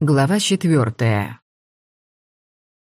Глава четвертая.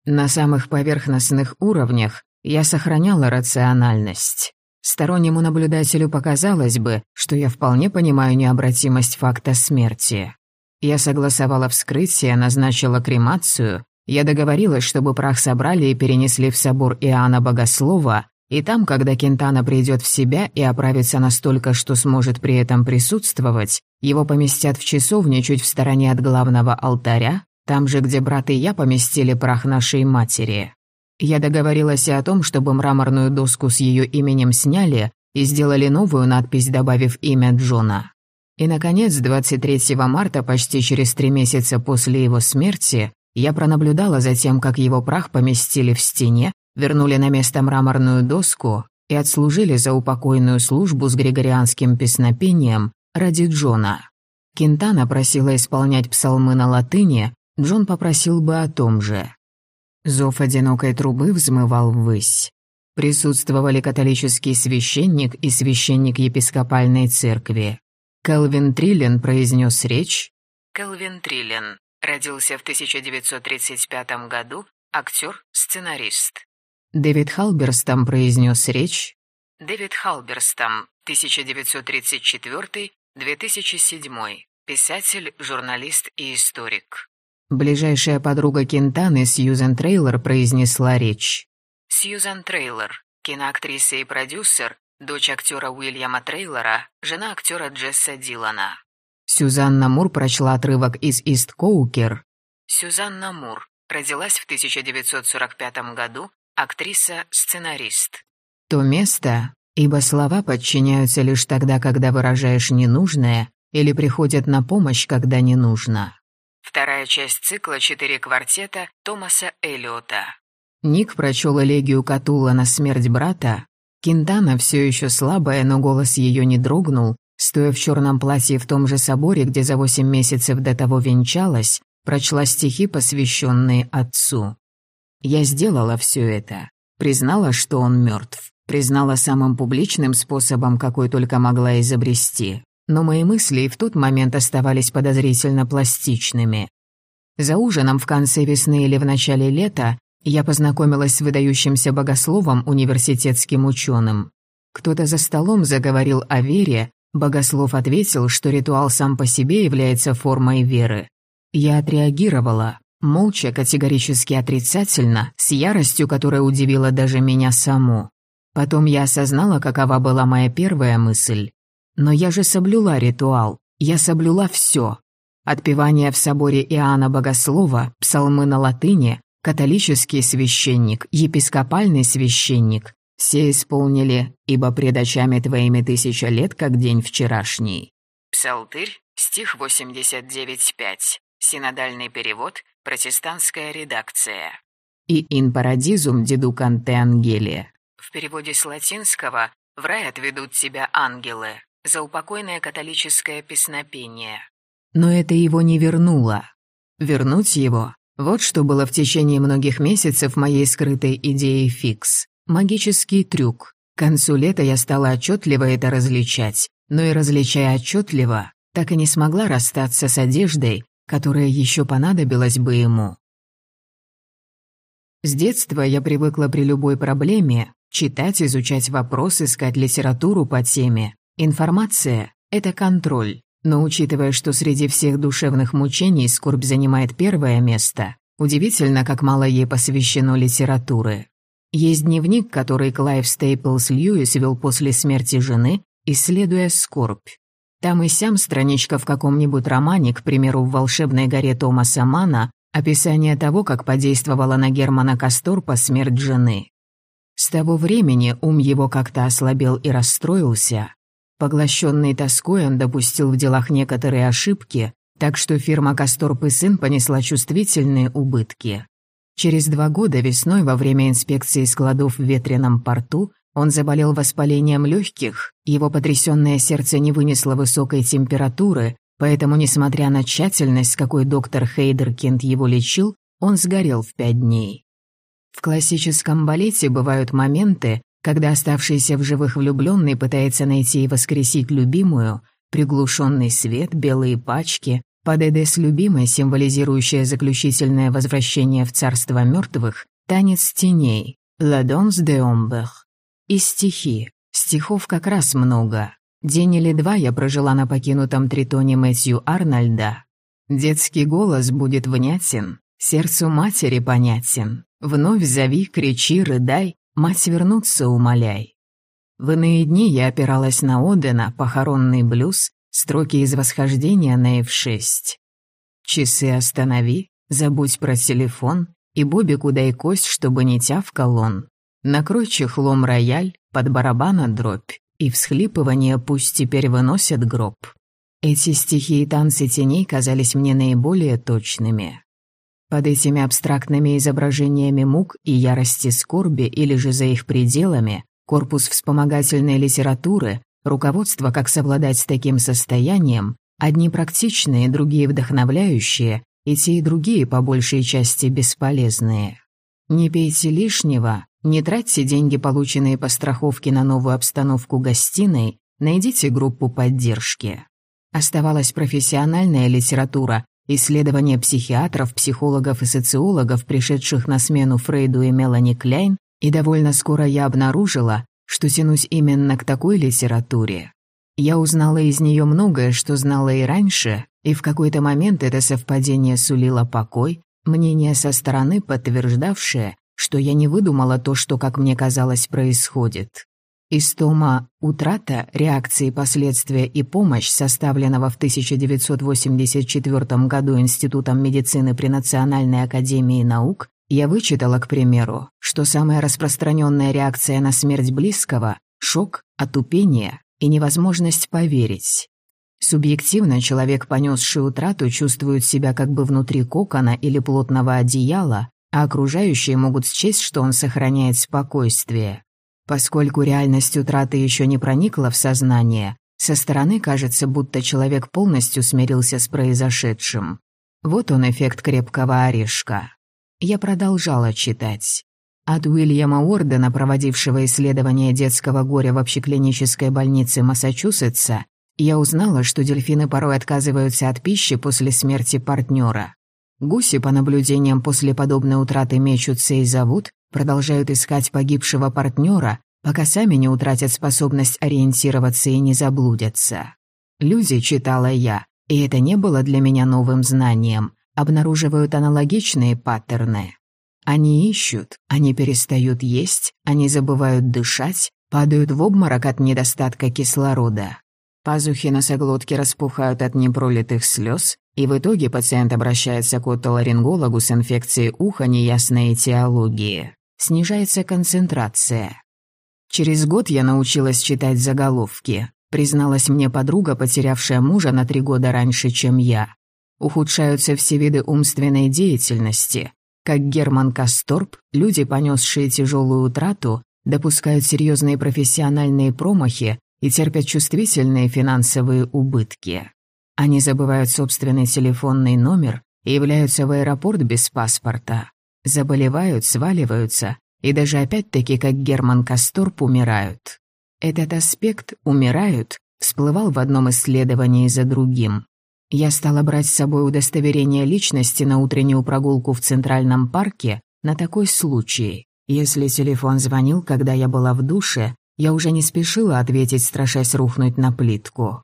На самых поверхностных уровнях я сохраняла рациональность. Стороннему наблюдателю показалось бы, что я вполне понимаю необратимость факта смерти. Я согласовала вскрытие, назначила кремацию, я договорилась, чтобы прах собрали и перенесли в собор Иоанна Богослова, и там, когда Кентана придет в себя и оправится настолько, что сможет при этом присутствовать, его поместят в часовне чуть в стороне от главного алтаря, там же, где брат и я поместили прах нашей матери. Я договорилась и о том, чтобы мраморную доску с ее именем сняли и сделали новую надпись, добавив имя Джона. И, наконец, 23 марта, почти через три месяца после его смерти, я пронаблюдала за тем, как его прах поместили в стене, вернули на место мраморную доску и отслужили за упокойную службу с григорианским песнопением ради Джона. Кентана просила исполнять псалмы на латыни, Джон попросил бы о том же. Зов одинокой трубы взмывал ввысь. Присутствовали католический священник и священник епископальной церкви. Келвин Триллен произнес речь. Келвин Триллен родился в 1935 году, актер, сценарист. Дэвид Халберстам произнес речь. Дэвид Халберстам, 1934-2007, писатель, журналист и историк. Ближайшая подруга Квинтаны Сьюзен Трейлор произнесла речь. Сьюзен Трейлор, киноактриса и продюсер, дочь актера Уильяма Трейлора, жена актера Джесса Дилана. Сюзанна Мур прочла отрывок из «Ист Коукер». Сюзанна Мур родилась в 1945 году актриса, сценарист. То место, ибо слова подчиняются лишь тогда, когда выражаешь ненужное, или приходят на помощь, когда не нужно. Вторая часть цикла «Четыре квартета» Томаса Эллиота. Ник прочел элегию Катула на смерть брата. Кинтана все еще слабая, но голос ее не дрогнул, стоя в черном платье в том же соборе, где за восемь месяцев до того венчалась, прочла стихи, посвященные отцу. Я сделала все это. Признала, что он мертв. Признала самым публичным способом, какой только могла изобрести. Но мои мысли и в тот момент оставались подозрительно пластичными. За ужином в конце весны или в начале лета я познакомилась с выдающимся богословом, университетским ученым. Кто-то за столом заговорил о вере, богослов ответил, что ритуал сам по себе является формой веры. Я отреагировала. Молча, категорически отрицательно, с яростью, которая удивила даже меня саму. Потом я осознала, какова была моя первая мысль. Но я же соблюла ритуал, я соблюла все. Отпевание в соборе Иоанна Богослова, псалмы на латыни, католический священник, епископальный священник. Все исполнили, ибо пред очами твоими тысяча лет, как день вчерашний. Псалтырь, стих 89.5. Синодальный перевод, Протестантская редакция. И «In paradisum deducante angeli». В переводе с латинского «В рай отведут тебя ангелы» за упокойное католическое песнопение. Но это его не вернуло. Вернуть его – вот что было в течение многих месяцев моей скрытой идеей фикс. Магический трюк. К концу лета я стала отчетливо это различать, но и различая отчетливо, так и не смогла расстаться с одеждой, которая еще понадобилась бы ему. С детства я привыкла при любой проблеме читать, изучать вопрос, искать литературу по теме. Информация – это контроль. Но учитывая, что среди всех душевных мучений скорбь занимает первое место, удивительно, как мало ей посвящено литературы. Есть дневник, который Клайв Стейплс Льюис вел после смерти жены, исследуя скорбь. Там и сям страничка в каком-нибудь романе, к примеру, в «Волшебной горе» Томаса Мана, описание того, как подействовала на Ганса Касторпа смерть жены. С того времени ум его как-то ослабел и расстроился. Поглощенный тоской он допустил в делах некоторые ошибки, так что фирма Касторп и сын понесла чувствительные убытки. Через два года весной во время инспекции складов в ветреном порту он заболел воспалением легких, его потрясенное сердце не вынесло высокой температуры, поэтому, несмотря на тщательность, с какой доктор Хейдеркинд его лечил, он сгорел в пять дней. В классическом балете бывают моменты, когда оставшийся в живых влюбленный пытается найти и воскресить любимую, приглушенный свет, белые пачки, Под Эдес любимой, символизирующая заключительное возвращение в царство мертвых, танец теней, «La danse de ombre». И стихи. Стихов как раз много. День или два я прожила на покинутом тритоне Мэтью Арнольда. Детский голос будет внятен, сердцу матери понятен. Вновь зови, кричи, рыдай, мать вернуться умоляй. В иные дни я опиралась на Одена, похоронный блюз, строки из восхождения на F6. Часы останови, забудь про телефон, и Бобику дай кость, чтобы не тявкал он. Накрой чехлом рояль, под барабана дробь, и всхлипывание пусть теперь выносят гроб. Эти стихи и танцы теней казались мне наиболее точными. Под этими абстрактными изображениями мук и ярости скорби или же за их пределами корпус вспомогательной литературы, руководство, как совладать с таким состоянием, одни практичные, другие вдохновляющие, и те и другие по большей части бесполезные. Не пейте лишнего, не тратьте деньги, полученные по страховке на новую обстановку гостиной, найдите группу поддержки. Оставалась профессиональная литература, исследования психиатров, психологов и социологов, пришедших на смену Фрейду и Мелани Кляйн, и довольно скоро я обнаружила, что тянусь именно к такой литературе. Я узнала из нее многое, что знала и раньше, и в какой-то момент это совпадение сулило покой, мнение со стороны, подтверждавшее, что я не выдумала то, что, как мне казалось, происходит. Из тома «Утрата. Реакции, последствия и помощь», составленного в 1984 году Институтом медицины при Национальной академии наук, я вычитала, к примеру, что самая распространенная реакция на смерть близкого – шок, отупение и невозможность поверить. Субъективно человек, понесший утрату, чувствует себя как бы внутри кокона или плотного одеяла, а окружающие могут счесть, что он сохраняет спокойствие. Поскольку реальность утраты еще не проникла в сознание, со стороны кажется, будто человек полностью смирился с произошедшим. Вот он эффект крепкого орешка. Я продолжала читать. От Уильяма Уордена, проводившего исследование детского горя в общеклинической больнице Массачусетса, я узнала, что дельфины порой отказываются от пищи после смерти партнера. Гуси, по наблюдениям после подобной утраты мечутся и зовут, продолжают искать погибшего партнера, пока сами не утратят способность ориентироваться и не заблудятся. Люди, читала я, и это не было для меня новым знанием, обнаруживают аналогичные паттерны. Они ищут, они перестают есть, они забывают дышать, падают в обморок от недостатка кислорода. Пазухи носоглотки распухают от непролитых слез, и в итоге пациент обращается к отоларингологу с инфекцией уха неясной этиологии. Снижается концентрация. Через год я научилась читать заголовки. Призналась мне подруга, потерявшая мужа на три года раньше, чем я. Ухудшаются все виды умственной деятельности. Как Герман Касторп, люди, понесшие тяжелую утрату, допускают серьезные профессиональные промахи и терпят чувствительные финансовые убытки. Они забывают собственный телефонный номер и являются в аэропорт без паспорта. Заболевают, сваливаются и даже опять-таки, как Герман Касторп, умирают. Этот аспект «умирают» всплывал в одном исследовании за другим. Я стала брать с собой удостоверение личности на утреннюю прогулку в Центральном парке на такой случай. Если телефон звонил, когда я была в душе, я уже не спешила ответить, страшась рухнуть на плитку.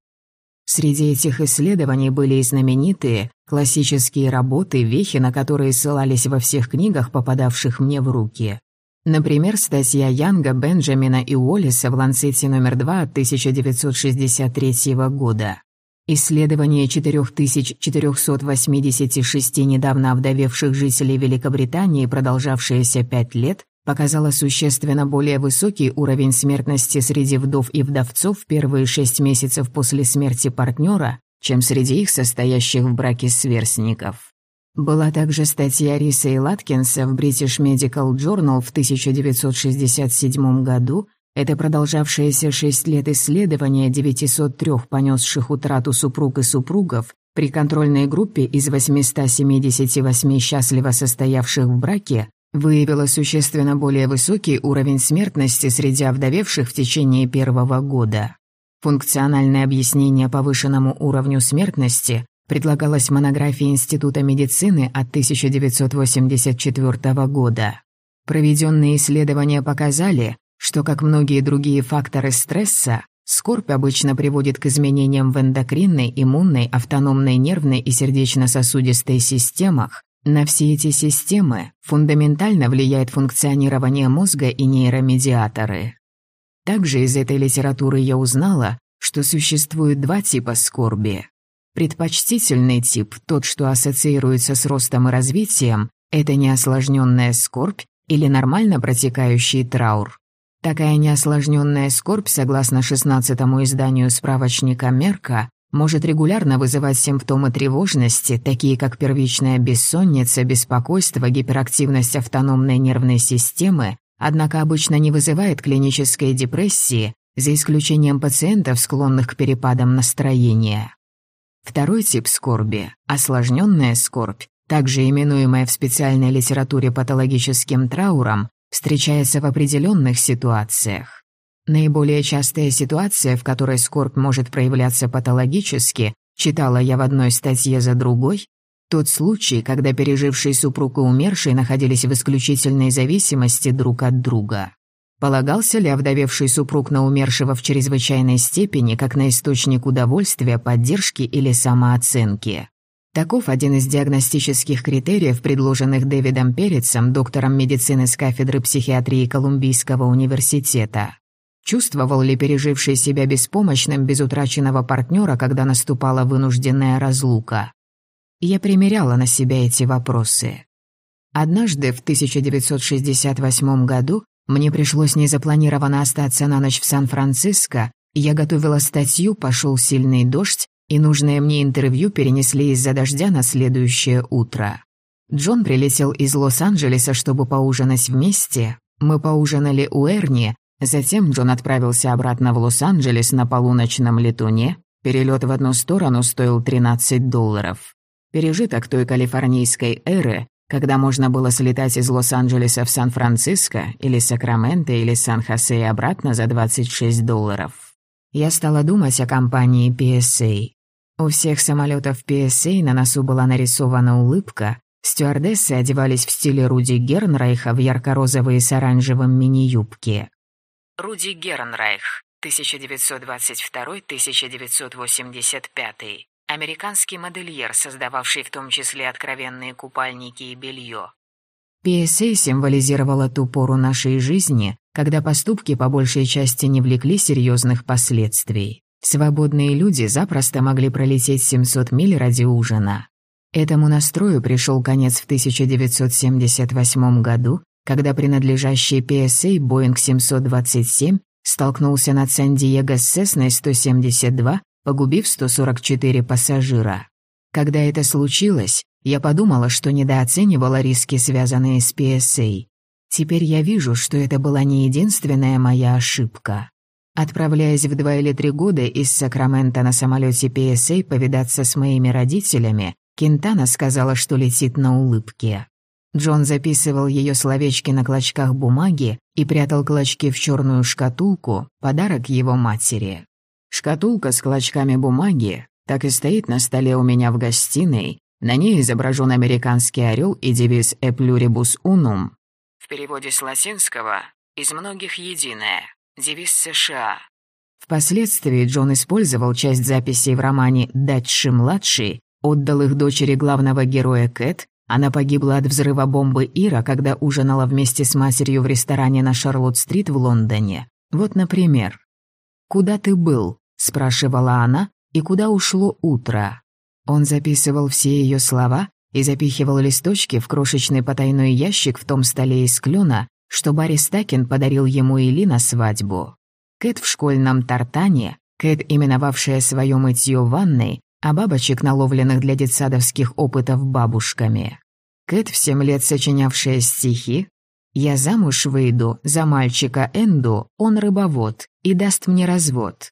Среди этих исследований были и знаменитые классические работы, вехи, на которые ссылались во всех книгах, попадавших мне в руки. Например, статья Янга, Бенджамина и Уоллиса в Ланцете номер 2 от 1963 года. Исследование 4486 недавно овдовевших жителей Великобритании, продолжавшееся пять лет, показала существенно более высокий уровень смертности среди вдов и вдовцов в первые шесть месяцев после смерти партнера, чем среди их состоящих в браке сверстников. Была также статья Риса и Латкинса в British Medical Journal в 1967 году, это продолжавшееся шесть лет исследование 903 понесших утрату супруг и супругов при контрольной группе из 878 счастливо состоявших в браке выявила существенно более высокий уровень смертности среди овдовевших в течение первого года. Функциональное объяснение повышенному уровню смертности предлагалась в монографии Института медицины от 1984 года. Проведенные исследования показали, что, как многие другие факторы стресса, скорбь обычно приводит к изменениям в эндокринной, иммунной, автономной нервной и сердечно-сосудистой системах. На все эти системы фундаментально влияет функционирование мозга и нейромедиаторы. Также из этой литературы я узнала, что существует два типа скорби. Предпочтительный тип, тот, что ассоциируется с ростом и развитием, это неосложненная скорбь или нормально протекающий траур. Такая неосложненная скорбь, согласно 16-му изданию справочника Мерка, может регулярно вызывать симптомы тревожности, такие как первичная бессонница, беспокойство, гиперактивность автономной нервной системы, однако обычно не вызывает клинической депрессии, за исключением пациентов, склонных к перепадам настроения. Второй тип скорби – осложненная скорбь, также именуемая в специальной литературе патологическим трауром, встречается в определенных ситуациях. Наиболее частая ситуация, в которой скорбь может проявляться патологически, читала я в одной статье за другой, тот случай, когда переживший супруг и умерший находились в исключительной зависимости друг от друга. Полагался ли овдовевший супруг на умершего в чрезвычайной степени как на источник удовольствия, поддержки или самооценки? Таков один из диагностических критериев, предложенных Дэвидом Перецем, доктором медицины с кафедры психиатрии Колумбийского университета. Чувствовал ли переживший себя беспомощным без утраченного партнера, когда наступала вынужденная разлука? Я примеряла на себя эти вопросы. Однажды, в 1968 году, мне пришлось незапланированно остаться на ночь в Сан-Франциско, я готовила статью, пошел сильный дождь, и нужное мне интервью перенесли из-за дождя на следующее утро. Джон прилетел из Лос-Анджелеса, чтобы поужинать вместе. Мы поужинали у Эрни, затем Джон отправился обратно в Лос-Анджелес на полуночном летуне. Перелет в одну сторону стоил 13 долларов. Пережиток той калифорнийской эры, когда можно было слетать из Лос-Анджелеса в Сан-Франциско или Сакраменто или Сан-Хосе и обратно за 26 долларов. Я стала думать о компании PSA. У всех самолетов PSA на носу была нарисована улыбка, стюардессы одевались в стиле Руди Гернрайха в ярко-розовые с оранжевым мини-юбки. Руди Гернрайх, 1922-1985 Американский модельер, создававший в том числе откровенные купальники и белье. PSA символизировала ту пору нашей жизни, когда поступки по большей части не влекли серьезных последствий. Свободные люди запросто могли пролететь 700 миль ради ужина. Этому настрою пришел конец в 1978 году, когда принадлежащий PSA Boeing 727 столкнулся над Сан-Диего с Cessna 172 погубив 144 пассажира. Когда это случилось, я подумала, что недооценивала риски, связанные с PSA. Теперь я вижу, что это была не единственная моя ошибка. Отправляясь в два или три года из Сакрамента на самолете PSA повидаться с моими родителями, Кентана сказала, что летит на улыбке. Джон записывал ее словечки на клочках бумаги и прятал клочки в черную шкатулку, подарок его матери. Шкатулка с клочками бумаги так и стоит на столе у меня в гостиной. На ней изображен американский орел и девиз «E pluribus unum». В переводе с латинского «из многих единое», девиз США. Впоследствии Джон использовал часть записей в романе «Датчи-младший», отдал их дочери главного героя Кэт, она погибла от взрыва бомбы Ира, когда ужинала вместе с матерью в ресторане на Шарлотт-стрит в Лондоне. Вот, например. «Куда ты был?» — спрашивала она, и куда ушло утро. Он записывал все ее слова и запихивал листочки в крошечный потайной ящик в том столе из клена, что Барри Стакин подарил ему Или на свадьбу. Кэт в школьном тартане, Кэт, именовавшая свое мытье ванной, а бабочек, наловленных для детсадовских опытов бабушками. Кэт в семь лет сочинявшая стихи. «Я замуж выйду за мальчика Энду, он рыбовод, и даст мне развод.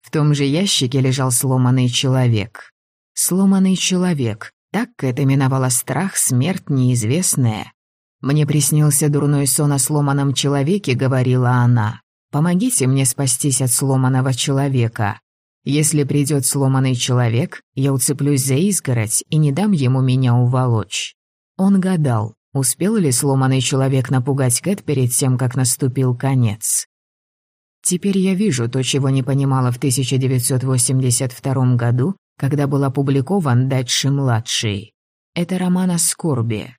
В том же ящике лежал сломанный человек. Сломанный человек. Так это именовало страх, смерть неизвестная. «Мне приснился дурной сон о сломанном человеке», — говорила она. «Помогите мне спастись от сломанного человека». Если придет сломанный человек, я уцеплюсь за изгородь и не дам ему меня уволочь. Он гадал, успел ли сломанный человек напугать Кэт перед тем, как наступил конец. Теперь я вижу то, чего не понимала в 1982 году, когда был опубликован «Датши-младший». Это роман о скорби.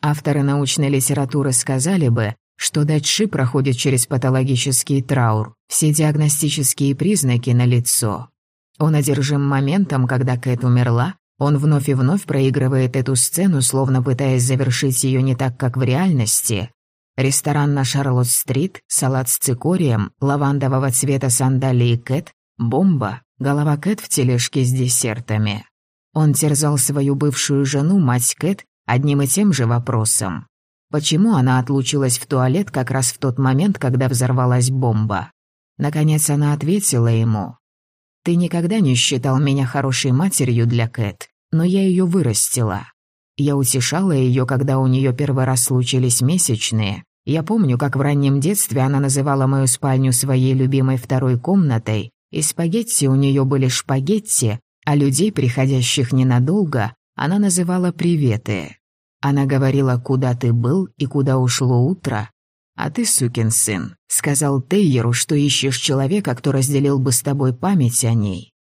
Авторы научной литературы сказали бы, что Датши проходит через патологический траур, все диагностические признаки налицо. Он одержим моментом, когда Кэт умерла, он вновь и вновь проигрывает эту сцену, словно пытаясь завершить ее не так, как в реальности, Ресторан на Шарлотт-стрит, салат с цикорием, лавандового цвета сандалии Кэт, бомба, голова Кэт в тележке с десертами. Он терзал свою бывшую жену, мать Кэт, одним и тем же вопросом. Почему она отлучилась в туалет как раз в тот момент, когда взорвалась бомба? Наконец она ответила ему. «Ты никогда не считал меня хорошей матерью для Кэт, но я ее вырастила. Я утешала ее, когда у нее первый раз случились месячные. Я помню, как в раннем детстве она называла мою спальню своей любимой второй комнатой, и спагетти у нее были шпагетти, а людей, приходящих ненадолго, она называла приветы. Она говорила, куда ты был и куда ушло утро. «А ты, сукин сын», — сказал Тейеру, что ищешь человека, кто разделил бы с тобой память о ней.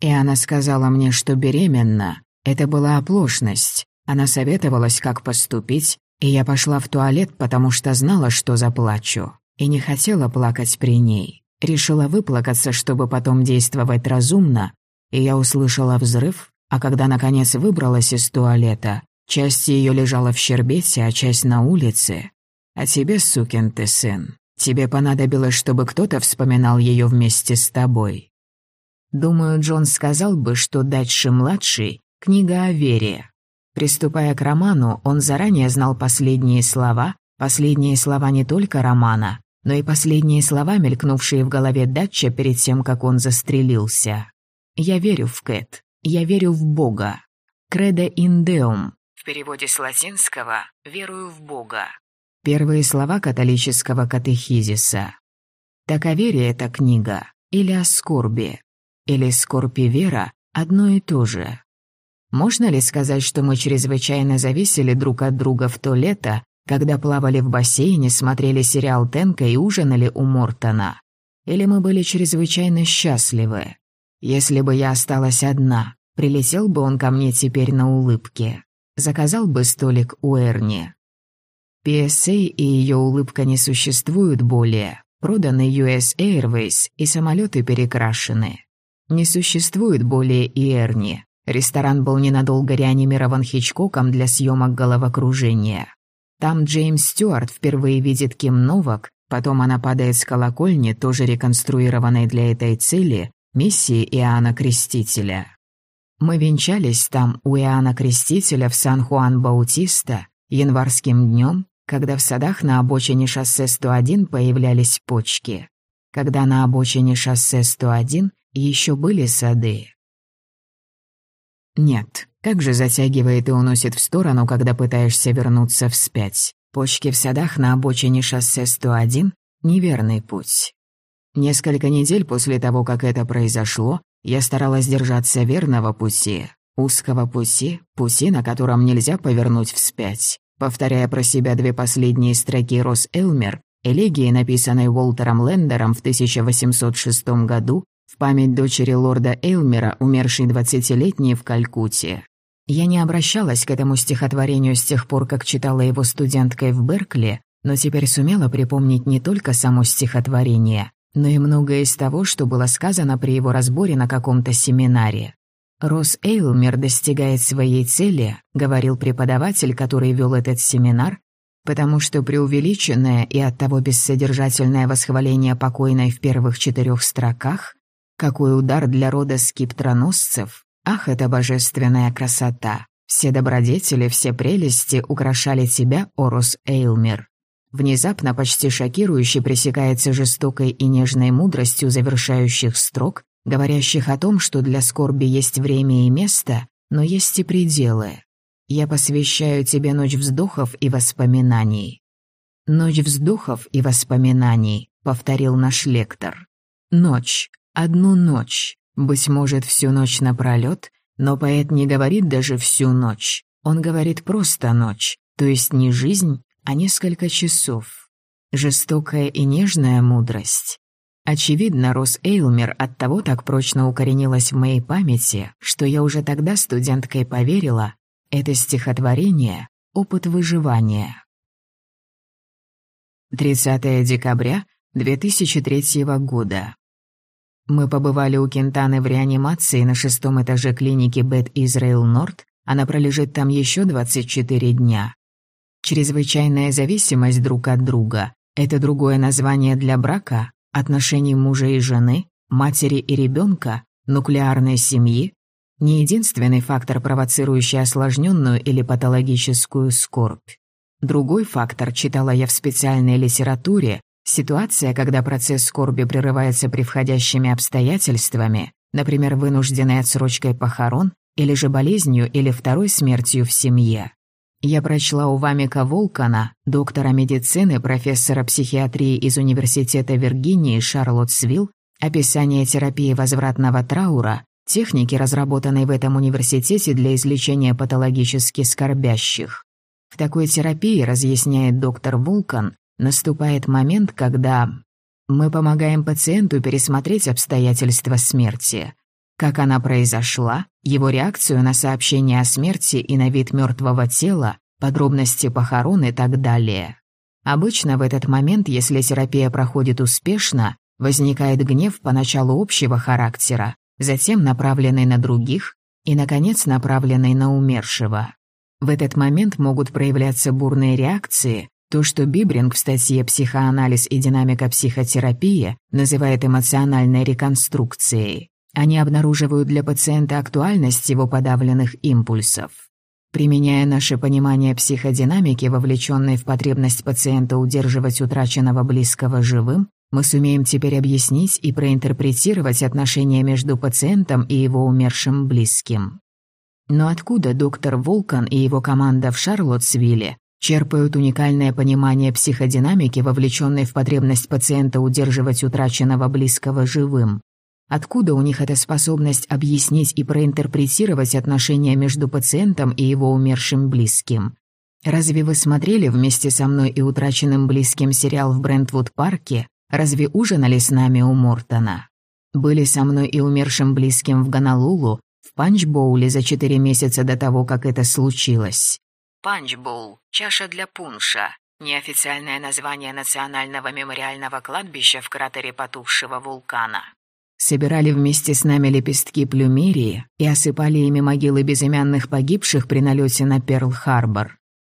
И она сказала мне, что беременна. Это была оплошность. Она советовалась, как поступить, и я пошла в туалет, потому что знала, что заплачу. И не хотела плакать при ней. Решила выплакаться, чтобы потом действовать разумно, и я услышала взрыв, а когда наконец выбралась из туалета, часть ее лежала в щербете, а часть на улице. А тебе, сукин ты сын, тебе понадобилось, чтобы кто-то вспоминал ее вместе с тобой. Думаю, Джон сказал бы, что Датши-младший — книга о вере, Приступая к роману, он заранее знал последние слова, последние слова не только романа, но и последние слова, мелькнувшие в голове Датча перед тем, как он застрелился. «Я верю в Кэт. Я верю в Бога. Кредо индеум». В переводе с латинского «верую в Бога». Первые слова католического катехизиса. Так о вере эта книга, или о скорби, или скорбь и вера – одно и то же. Можно ли сказать, что мы чрезвычайно зависели друг от друга в то лето, когда плавали в бассейне, смотрели сериал Тенка и ужинали у Мортона? Или мы были чрезвычайно счастливы? Если бы я осталась одна, прилетел бы он ко мне теперь на улыбке. Заказал бы столик у Эрни. PSA и ее улыбка не существуют более. Проданы US Airways и самолеты перекрашены. Не существует более и Эрни. Ресторан был ненадолго реанимирован Хичкоком для съемок головокружения. Там Джеймс Стюарт впервые видит Ким Новак, потом она падает с колокольни, тоже реконструированной для этой цели, миссии Иоанна Крестителя. Мы венчались там у Иоанна Крестителя в Сан-Хуан-Баутиста январским днем, когда в садах на обочине шоссе 101 появлялись почки. Когда на обочине шоссе 101 еще были сады. Нет, как же затягивает и уносит в сторону, когда пытаешься вернуться вспять. Почки в садах на обочине шоссе 101 — неверный путь. Несколько недель после того, как это произошло, я старалась держаться верного пути, узкого пути, пути, на котором нельзя повернуть вспять. Повторяя про себя две последние строки Рос Элмер, элегии, написанной Уолтером Лендером в 1806 году, в память дочери лорда Эйлмера, умершей двадцатилетней в Калькутте. Я не обращалась к этому стихотворению с тех пор, как читала его студенткой в Беркли, но теперь сумела припомнить не только само стихотворение, но и многое из того, что было сказано при его разборе на каком-то семинаре. «Росс Эйлмер достигает своей цели», — говорил преподаватель, который вел этот семинар, потому что преувеличенное и оттого бессодержательное восхваление покойной в первых четырех строках какой удар для рода скиптроносцев! Ах, это божественная красота! Все добродетели, все прелести украшали тебя, Орус Эйлмер. Внезапно, почти шокирующе пресекается жестокой и нежной мудростью завершающих строк, говорящих о том, что для скорби есть время и место, но есть и пределы. Я посвящаю тебе ночь вздохов и воспоминаний. «Ночь вздохов и воспоминаний», — повторил наш лектор. «Ночь, Одну ночь, Быть может, всю ночь напролёт, но поэт не говорит даже всю ночь. Он говорит просто ночь, то есть не жизнь, а несколько часов. Жестокая и нежная мудрость. Очевидно, Рос Эйлмер от того так прочно укоренилась в моей памяти, что я уже тогда студенткой поверила, это стихотворение — опыт выживания. 30 декабря 2003 года. Мы побывали у Кентаны в реанимации на шестом этаже клиники Бет Израил Норд, она пролежит там еще 24 дня. Чрезвычайная зависимость друг от друга – это другое название для брака, отношений мужа и жены, матери и ребенка, нуклеарной семьи, не единственный фактор, провоцирующий осложненную или патологическую скорбь. Другой фактор, читала я в специальной литературе, ситуация, когда процесс скорби прерывается превходящими обстоятельствами, например, вынужденной отсрочкой похорон или же болезнью или второй смертью в семье. Я прочла у Вамика Волкана, доктора медицины, профессора психиатрии из Университета Виргинии Шарлоттсвилл, описание терапии возвратного траура, техники, разработанной в этом университете для излечения патологически скорбящих. В такой терапии, разъясняет доктор Вулкан, наступает момент, когда мы помогаем пациенту пересмотреть обстоятельства смерти, как она произошла, его реакцию на сообщение о смерти и на вид мертвого тела, подробности похорон и так далее. Обычно в этот момент, если терапия проходит успешно, возникает гнев поначалу общего характера, затем направленный на других и, наконец, направленный на умершего. В этот момент могут проявляться бурные реакции, то, что Бибринг в статье «Психоанализ и динамика психотерапии» называет эмоциональной реконструкцией. Они обнаруживают для пациента актуальность его подавленных импульсов. Применяя наше понимание психодинамики, вовлеченной в потребность пациента удерживать утраченного близкого живым, мы сумеем теперь объяснить и проинтерпретировать отношения между пациентом и его умершим близким. Но откуда доктор Волкан и его команда в Шарлоттсвилле черпают уникальное понимание психодинамики, вовлеченной в потребность пациента удерживать утраченного близкого живым? Откуда у них эта способность объяснить и проинтерпретировать отношения между пациентом и его умершим близким? Разве вы смотрели вместе со мной и утраченным близким сериал в Брентвуд-парке? Разве ужинали с нами у Мортона? Были со мной и умершим близким в Гонолулу, в Панчбоуле за четыре месяца до того, как это случилось. Панчбоул – чаша для пунша. Неофициальное название национального мемориального кладбища в кратере потухшего вулкана собирали вместе с нами лепестки плюмерии и осыпали ими могилы безымянных погибших при налете на Перл-Харбор.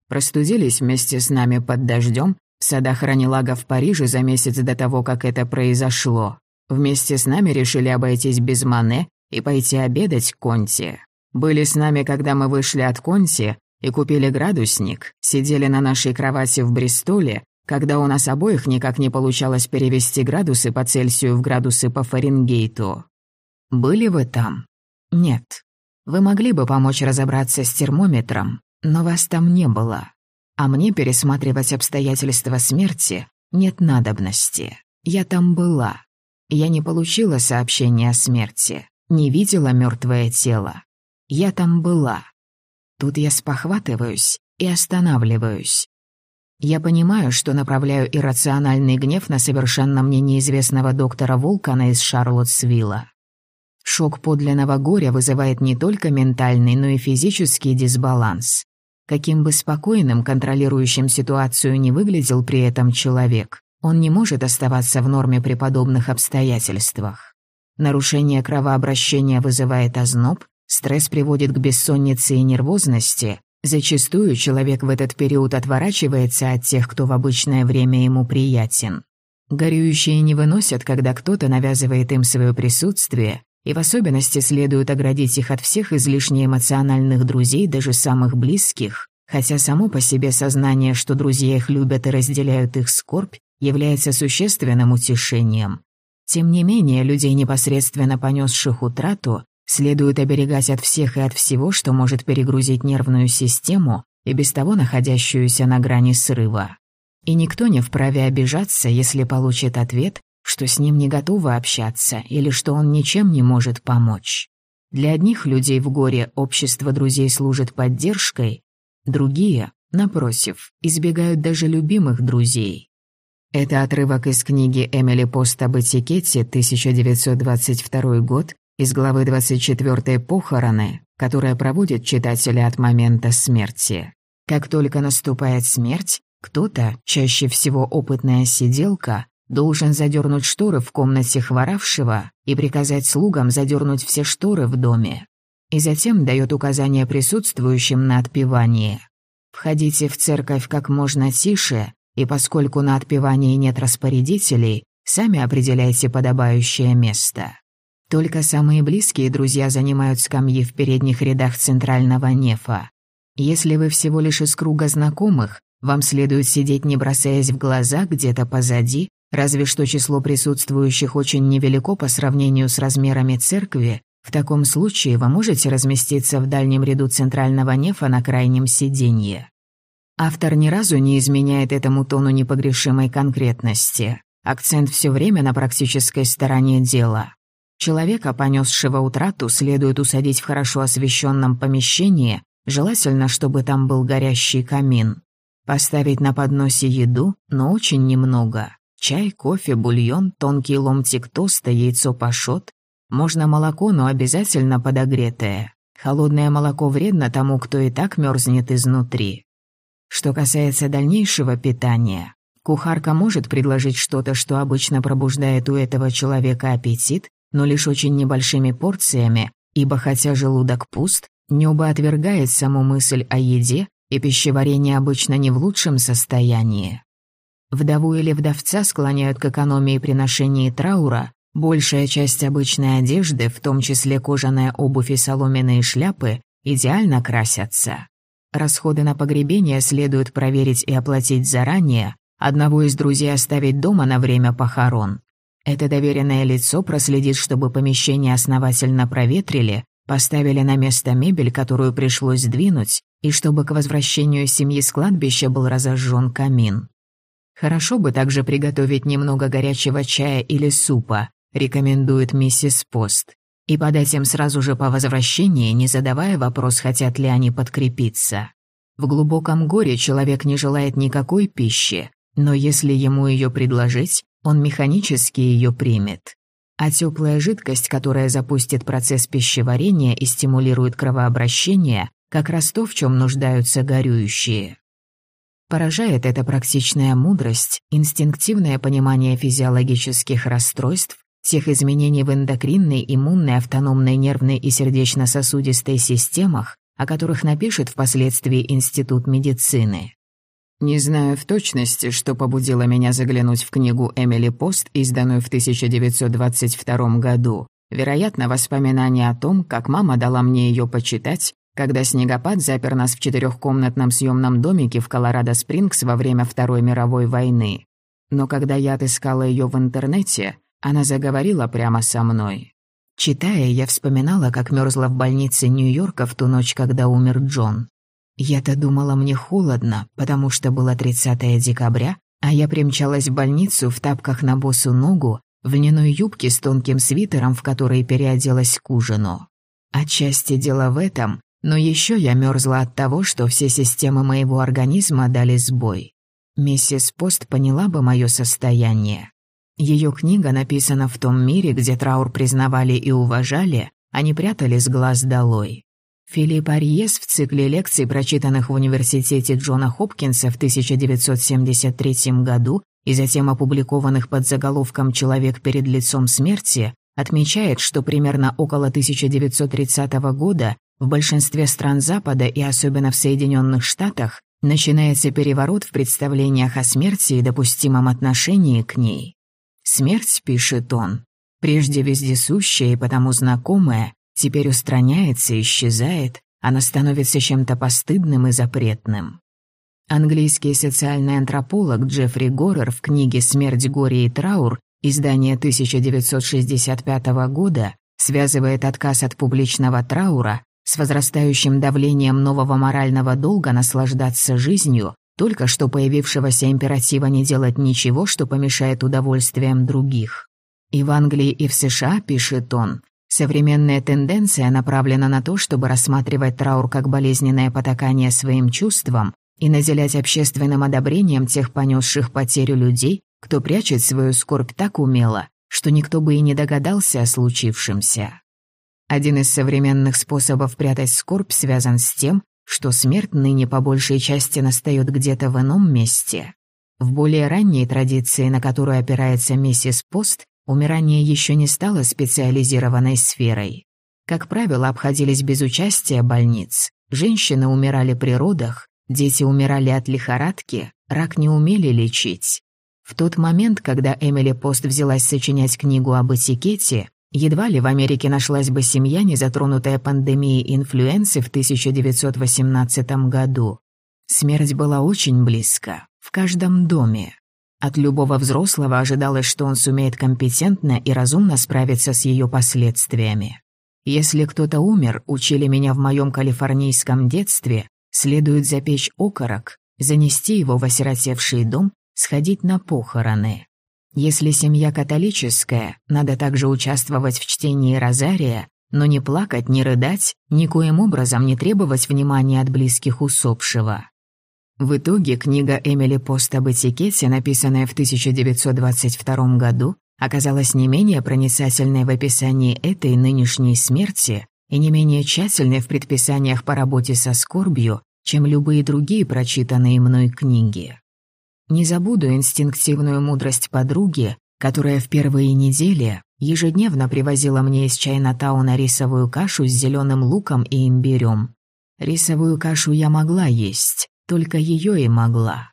Простудились вместе с нами под дождем в садах Ранилага в Париже за месяц до того, как это произошло. Вместе с нами решили обойтись без Мане и пойти обедать к Конти. Были с нами, когда мы вышли от Конти и купили градусник, сидели на нашей кровати в Бристоле когда у нас обоих никак не получалось перевести градусы по Цельсию в градусы по Фаренгейту. Были вы там? Нет. Вы могли бы помочь разобраться с термометром, но вас там не было. А мне пересматривать обстоятельства смерти нет надобности. Я там была. Я не получила сообщения о смерти, не видела мертвое тело. Я там была. Тут я спохватываюсь и останавливаюсь. Я понимаю, что направляю иррациональный гнев на совершенно мне неизвестного доктора Вулкана из Шарлоттсвилла. Шок подлинного горя вызывает не только ментальный, но и физический дисбаланс. Каким бы спокойным, контролирующим ситуацию не выглядел при этом человек, он не может оставаться в норме при подобных обстоятельствах. Нарушение кровообращения вызывает озноб, стресс приводит к бессоннице и нервозности, Зачастую человек в этот период отворачивается от тех, кто в обычное время ему приятен. Горюющие не выносят, когда кто-то навязывает им свое присутствие, и в особенности следует оградить их от всех излишне эмоциональных друзей, даже самых близких, хотя само по себе сознание, что друзья их любят и разделяют их скорбь, является существенным утешением. Тем не менее, людей, непосредственно понесших утрату, Следует оберегать от всех и от всего, что может перегрузить нервную систему и без того находящуюся на грани срыва. И никто не вправе обижаться, если получит ответ, что с ним не готовы общаться или что он ничем не может помочь. Для одних людей в горе общество друзей служит поддержкой, другие, напротив, избегают даже любимых друзей. Это отрывок из книги Эмили Пост об этикете, 1922 год, из главы 24 «Похороны», которая проводит читателя от момента смерти. Как только наступает смерть, кто-то, чаще всего опытная сиделка, должен задернуть шторы в комнате хворавшего и приказать слугам задернуть все шторы в доме. И затем дает указание присутствующим на отпевание. Входите в церковь как можно тише и поскольку на отпевании нет распорядителей, сами определяйте подобающее место. Только самые близкие друзья занимают скамьи в передних рядах центрального нефа. Если вы всего лишь из круга знакомых, вам следует сидеть, не бросаясь в глаза, где-то позади, разве что число присутствующих очень невелико по сравнению с размерами церкви, в таком случае вы можете разместиться в дальнем ряду центрального нефа на крайнем сиденье. Автор ни разу не изменяет этому тону непогрешимой конкретности. Акцент все время на практической стороне дела. Человека, понесшего утрату, следует усадить в хорошо освещенном помещении, желательно, чтобы там был горящий камин. Поставить на подносе еду, но очень немного. Чай, кофе, бульон, тонкий ломтик тоста, яйцо пашот. Можно молоко, но обязательно подогретое. Холодное молоко вредно тому, кто и так мерзнет изнутри. Что касается дальнейшего питания, кухарка может предложить что-то, что обычно пробуждает у этого человека аппетит, но лишь очень небольшими порциями, ибо хотя желудок пуст, небо отвергает саму мысль о еде, и пищеварение обычно не в лучшем состоянии. Вдову или вдовца склоняют к экономии при ношении траура, большая часть обычной одежды, в том числе кожаная обувь и соломенные шляпы, идеально красятся. Расходы на погребение следует проверить и оплатить заранее, одного из друзей оставить дома на время похорон. Это доверенное лицо проследит, чтобы помещение основательно проветрили, поставили на место мебель, которую пришлось сдвинуть, и чтобы к возвращению семьи с кладбища был разожжен камин. Хорошо бы также приготовить немного горячего чая или супа, рекомендует миссис Пост и подать им сразу же по возвращении, не задавая вопрос, хотят ли они подкрепиться. В глубоком горе человек не желает никакой пищи, но если ему ее предложить, он механически ее примет. А теплая жидкость, которая запустит процесс пищеварения и стимулирует кровообращение, как раз то, в чем нуждаются горюющие. Поражает эта практичная мудрость, инстинктивное понимание физиологических расстройств, тех изменений в эндокринной, иммунной, автономной, нервной и сердечно-сосудистой системах, о которых напишет впоследствии Институт медицины. Не знаю в точности, что побудило меня заглянуть в книгу Эмили Пост, изданную в 1922 году. Вероятно, воспоминание о том, как мама дала мне ее почитать, когда снегопад запер нас в четырехкомнатном съемном домике в Колорадо-Спрингс во время Второй мировой войны. Но когда я отыскала ее в интернете, она заговорила прямо со мной. Читая, я вспоминала, как мерзла в больнице Нью-Йорка в ту ночь, когда умер Джон. Я-то думала, мне холодно, потому что было 30 декабря, а я примчалась в больницу в тапках на босу ногу, в льняной юбке с тонким свитером, в который переоделась к ужину. Отчасти дело в этом, но еще я мерзла от того, что все системы моего организма дали сбой. Миссис Пост поняла бы мое состояние. Ее книга написана в том мире, где траур признавали и уважали, а не прятали с глаз долой. Филипп Арьес в цикле лекций, прочитанных в университете Джона Хопкинса в 1973 году и затем опубликованных под заголовком «Человек перед лицом смерти», отмечает, что примерно около 1930 года в большинстве стран Запада и особенно в Соединенных Штатах начинается переворот в представлениях о смерти и допустимом отношении к ней. Смерть, пишет он, прежде вездесущая и потому знакомая, теперь устраняется, исчезает, она становится чем-то постыдным и запретным. Английский социальный антрополог Джеффри Горер в книге «Смерть, горе и траур» издание 1965 года связывает отказ от публичного траура с возрастающим давлением нового морального долга наслаждаться жизнью, только что появившегося императива не делать ничего, что помешает удовольствиям других. И в Англии, и в США, пишет он, современная тенденция направлена на то, чтобы рассматривать траур как болезненное потакание своим чувствам и наделять общественным одобрением тех понесших потерю людей, кто прячет свою скорбь так умело, что никто бы и не догадался о случившемся. Один из современных способов прятать скорбь связан с тем, что смерть ныне по большей части настает где-то в ином месте. В более ранней традиции, на которую опирается миссис Пост, умирание еще не стало специализированной сферой. Как правило, обходились без участия больниц. Женщины умирали при родах, дети умирали от лихорадки, рак не умели лечить. В тот момент, когда Эмили Пост взялась сочинять книгу об этикете, Едва ли в Америке нашлась бы семья, не затронутая пандемией инфлюенции в 1918 году. Смерть была очень близко, в каждом доме. От любого взрослого ожидалось, что он сумеет компетентно и разумно справиться с ее последствиями. Если кто-то умер, учили меня в моем калифорнийском детстве, следует запечь окорок, занести его в осиротевший дом, сходить на похороны. Если семья католическая, надо также участвовать в чтении розария, но не плакать, не рыдать, никоим образом не требовать внимания от близких усопшего. В итоге книга Эмили Пост об этикете, написанная в 1922 году, оказалась не менее проницательной в описании этой нынешней смерти и не менее тщательной в предписаниях по работе со скорбью, чем любые другие прочитанные мной книги. Не забуду инстинктивную мудрость подруги, которая в первые недели ежедневно привозила мне из Чайнатауна рисовую кашу с зеленым луком и имбирем. Рисовую кашу я могла есть, только ее и могла.